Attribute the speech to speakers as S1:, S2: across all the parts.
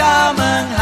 S1: kau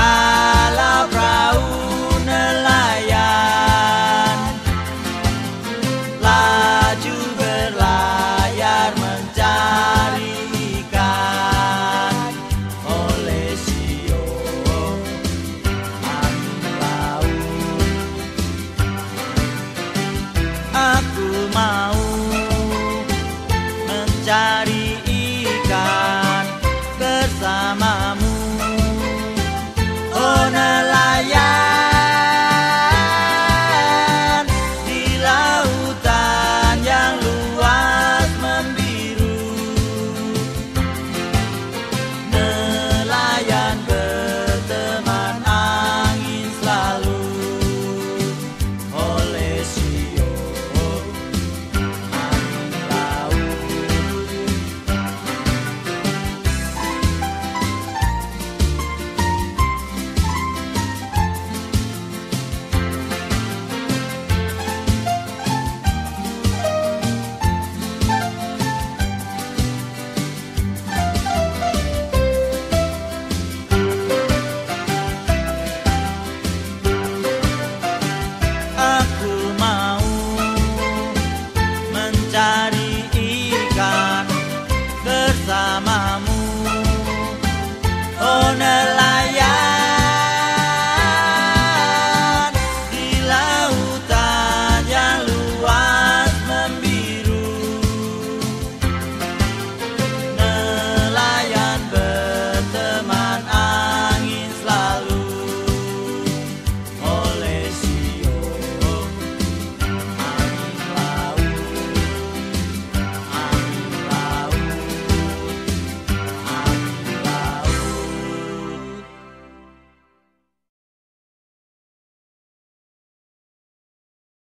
S1: bersamamu Oh